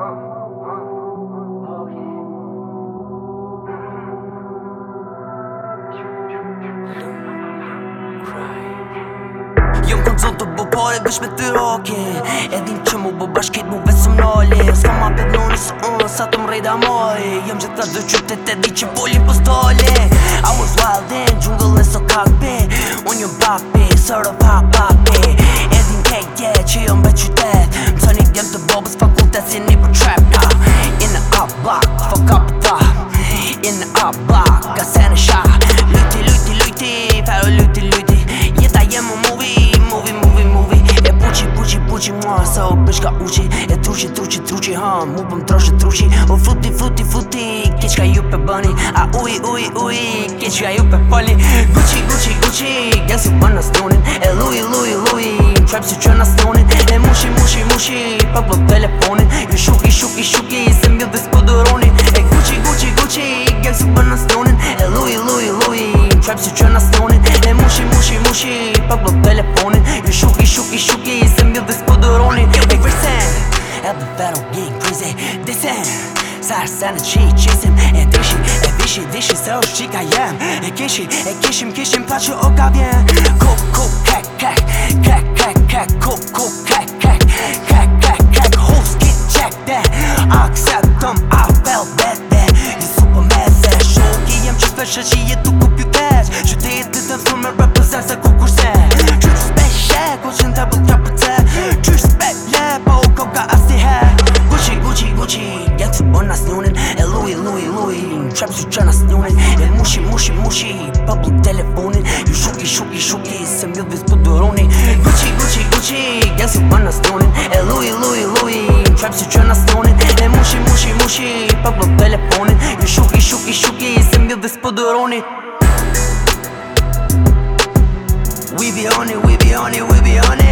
Jom kanë zonë të bëpare bësh me të rake E din që mu bë bashkit mu vesëm nale Ska ma për në nësë unë uh, sa të më rejtë amare Jom që të dhe qëtë të di që bolin për stale I was wild in, jungle në së kakpe Unë jom bakpe, sërë pak bakpe qka uqi E truqi, truqi, truqi, ha, mu pëm troqi, truqi U futi, futi, futi, ki qka ju pe bëni A uj, uj, uj, ki ju pe poli Gucci, Gucci, Gucci, gjenë si bën në stonin E lui, lui, lui, trap si që në E mushi, mushi, mushi, pa bë po telefonin Ju shuki, shuki, shuki, se mjë dhe spudoronin flash Se në qi qisim e dishi e vishi Dishi se o shqika jem E kishi e kishim kishim pla që o ka Kuk kuk kek kek kek kek kek Kuk kuk kek kek kek kek kek Hus ki qek de Akseptum a fel bete Një supo me se shok i jem qipe që jetu ku pjutesh Që ti jetë të të thumër për se ku kurse Në traps u qëna s'nune Në mushi, mushi, mushi I telefonin Ju shuk i shuk i shuk i Sem bil viz për po droni Guchi, guchi, guchi Gjall s'u bëna stonen E lui, lui, lui, i lu i Në traps qëna s'nune Në mushi, mushi, mushi I telefonin Ju shuk i shuk i shuk i Sem bil viz për po droni We be on it, we be on it, we be on it